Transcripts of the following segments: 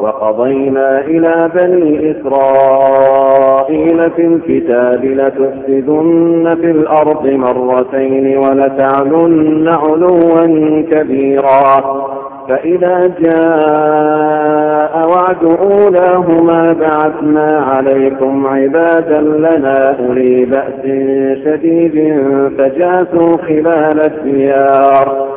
وقضينا إلى بني إسرائيل في الكتاب لتفسدن في الأرض مرتين ولتعلن علوا كبيرا. فإذا جاء وعد أولاهما بعثنا عليكم عبادا لنا أولي بأس شديد فجاسوا خلال الديار.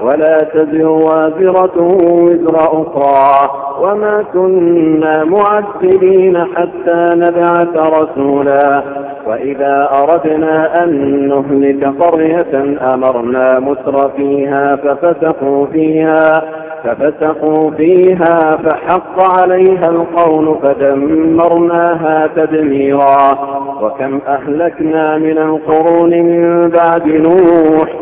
ولا تزر وازرة وزر أخرى وما كنا معذبين حتى نبعث رسولا وإذا أردنا أن نهلك قرية أمرنا مسر فيها ففسقوا فيها ففسقوا فيها فحق عليها القول فدمرناها تدميرا وكم أهلكنا من القرون من بعد نوح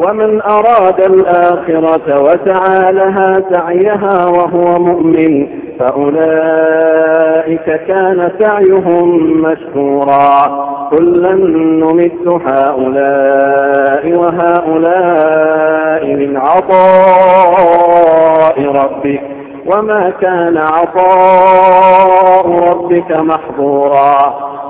ومن أراد الآخرة وسعى لها سعيها وهو مؤمن فأولئك كان سعيهم مشكورا كلا نمت هؤلاء وهؤلاء من عطاء ربك وما كان عطاء ربك محظورا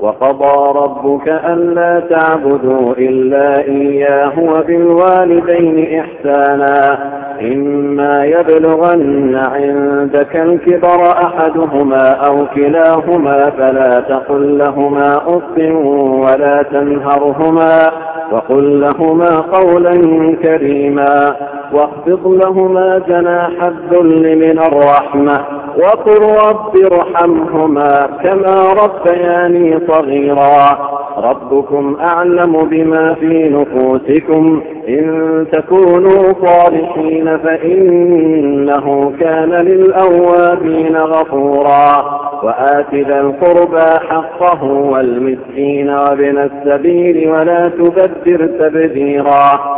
وقضى ربك ألا تعبدوا إلا إياه وبالوالدين إحسانا. إما يبلغن عندك الكبر أحدهما أو كلاهما فلا تقل لهما أف ولا تنهرهما وقل لهما قولا كريما. واخفض لهما جناح الذل من الرحمة وقل رب ارحمهما كما ربياني صغيرا. ربكم أعلم بما في نفوسكم. إن تكونوا صالحين فإنه كان للأوابين غفورا. وآت ذا القربى حقه والمسكين وابن السبيل ولا تبذر تبذيرا.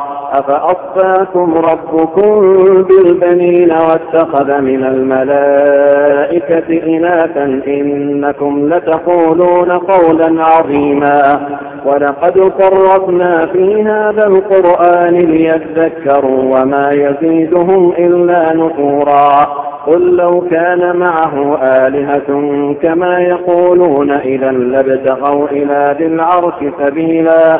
أفأصفاكم ربكم بالبنين واتخذ من الملائكة إناثا إنكم لتقولون قولا عظيما ولقد صرفنا في هذا القرآن ليذكروا وما يزيدهم إلا نفورا قل لو كان معه آلهة كما يقولون إذا لابتغوا إلى ذي العرش سبيلا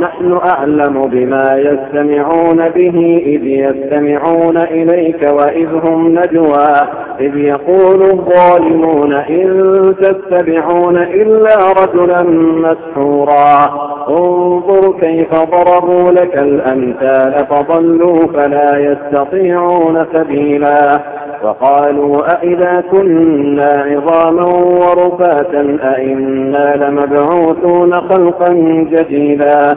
نحن أعلم بما يستمعون به إذ يستمعون إليك وإذ هم نجوى إذ يقول الظالمون إن تتبعون إلا رجلا مسحورا. انظر كيف ضربوا لك الأمثال فضلوا فلا يستطيعون سبيلا. وقالوا أئذا كنا عظاما ورفاتا أئنا لمبعوثون خلقا جديدا.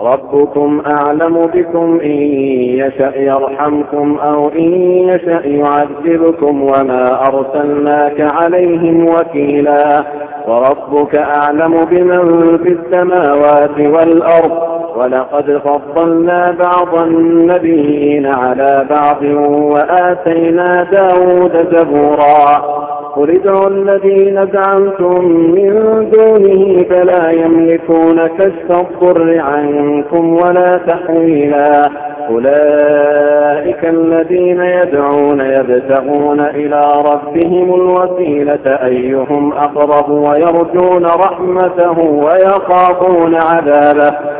ربكم أعلم بكم إن يشأ يرحمكم أو إن يشأ يعذبكم وما أرسلناك عليهم وكيلا وربك أعلم بمن في السماوات والأرض ولقد فضلنا بعض النبيين على بعض وآتينا داود زبورا قل ادعوا الذين زعمتم من دونه فلا يملكون كشف الضر عنكم ولا تحويلا. أولئك الذين يدعون يبتغون إلى ربهم الوسيلة أيهم أقرب ويرجون رحمته ويخافون عذابه.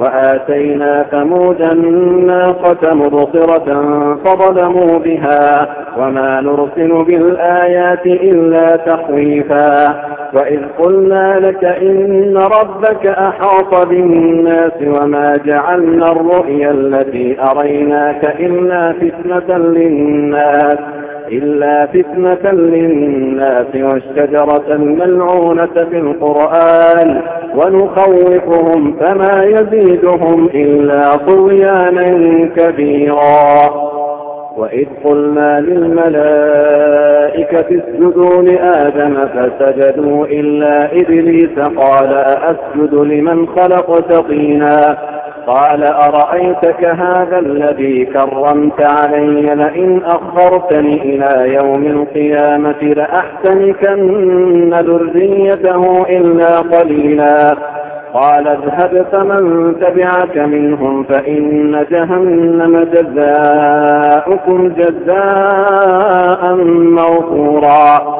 وآتينا ثمود الناقة مبصرة فظلموا بها وما نرسل بالآيات إلا تخويفا وإذ قلنا لك إن ربك أحاط بالناس وما جعلنا الرؤيا التي أريناك إلا فتنة للناس إلا فتنة للناس والشجرة الملعونة في القرآن ونخوفهم فما يزيدهم إلا طغيانا كبيرا. وإذ قلنا للملائكة اسجدوا لآدم فسجدوا إلا إبليس قال أسجد لمن خلقت طينا قال أرأيتك هذا الذي كرمت علي لئن أخرتني إلى يوم القيامة لأحتنكن ذريته إلا قليلا. قال اذهب فمن تبعك منهم فإن جهنم جزاؤكم جزاء موفورا.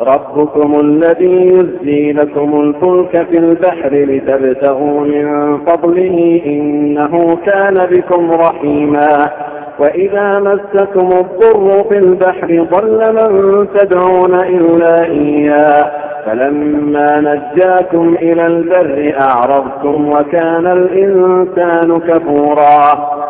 ربكم الذي يزجي لكم الفلك في البحر لتبتغوا من فضله إنه كان بكم رحيما. وإذا مسكم الضر في البحر ضل من تدعون إلا إياه. فلما نجاكم إلى البر أعرضتم وكان الإنسان كفورا.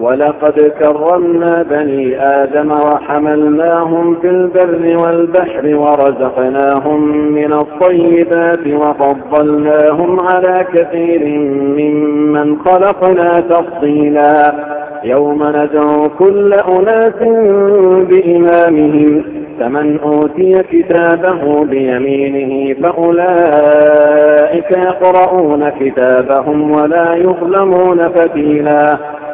ولقد كرمنا بني آدم وحملناهم في البر والبحر ورزقناهم من الطيبات وفضلناهم على كثير ممن خلقنا تفصيلا يوم ندعو كل أناس بإمامهم فمن أوتي كتابه بيمينه فأولئك يقرؤون كتابهم ولا يظلمون فتيلا.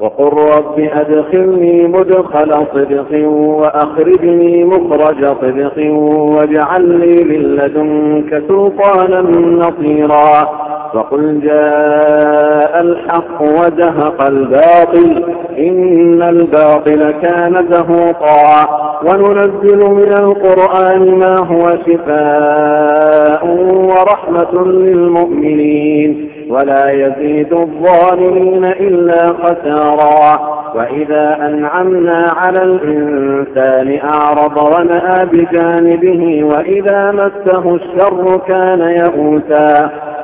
وقل رب أدخلني مدخل صدق وأخرجني مخرج صدق واجعل لي من لدنك سلطانا نصيرا. وقل جاء الحق وزهق الباطل إن الباطل كان زهوقا. وننزل من القرآن ما هو شفاء ورحمة للمؤمنين. ولا يزيد الظالمين إلا خسارا. وإذا أنعمنا على الإنسان أعرض ونأى بجانبه وإذا مسه الشر كان يئوسا.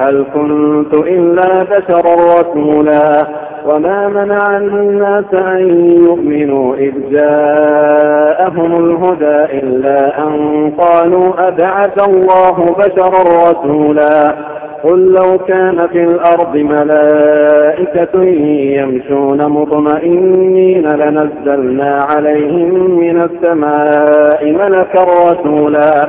هل كنت إلا بشرا رسولا وما منع الناس أن يؤمنوا إذ جاءهم الهدى إلا أن قالوا أبعث الله بشرا رسولا قل لو كان في الأرض ملائكة يمشون مطمئنين لنزلنا عليهم من السماء ملكا رسولا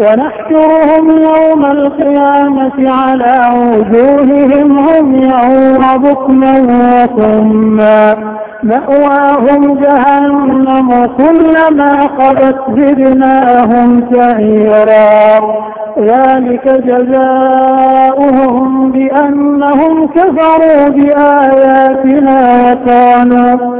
ونحشرهم يوم القيامة على وجوههم هم يعور بكما وصما مأواهم جهنم كلما خبت زدناهم سعيرا. ذلك جزاؤهم بأنهم كفروا بآياتنا وكانوا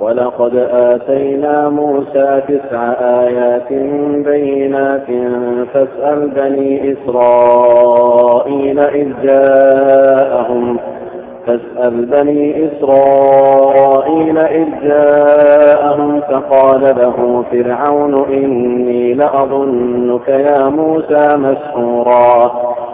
ولقد آتينا موسى تسع آيات بينات فاسأل بني إسرائيل إذ جاءهم فاسأل بني إسرائيل إذ جاءهم فقال له فرعون إني لأظنك يا موسى مسحورا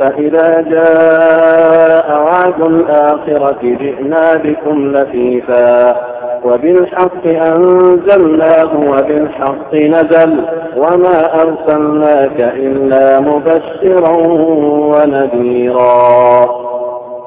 فإذا جاء وعد الآخرة جئنا بكم لفيفا. وبالحق أنزلناه وبالحق نزل وما أرسلناك إلا مبشرا ونذيرا.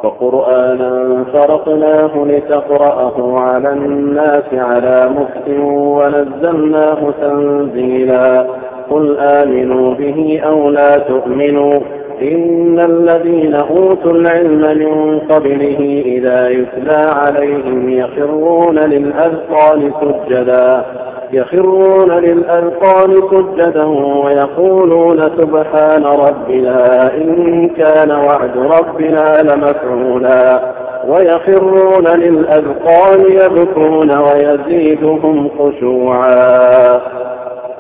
وقرآنا فرقناه لتقرأه على الناس على مكت ونزلناه تنزيلا. قل آمنوا به أو لا تؤمنوا. إن الذين أوتوا العلم من قبله إذا يتلى عليهم يخرون للأذقان سجدا يخرون للأذقان سجدا ويقولون سبحان ربنا إن كان وعد ربنا لمفعولا ويخرون للأذقان يبكون ويزيدهم خشوعا.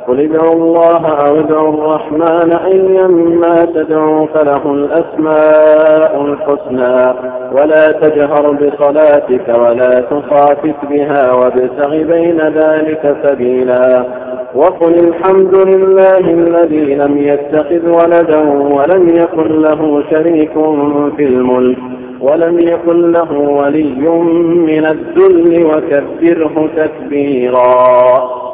قل ادعوا الله أو ادعوا الرحمن أيما تدعوا فله الأسماء الحسنى ولا تجهر بصلاتك ولا تخافت بها وابتغ بين ذلك سبيلا وقل الحمد لله الذي لم يتخذ ولدا ولم يكن له شريك في الملك ولم يكن له ولي من الذل وكبره تكبيرا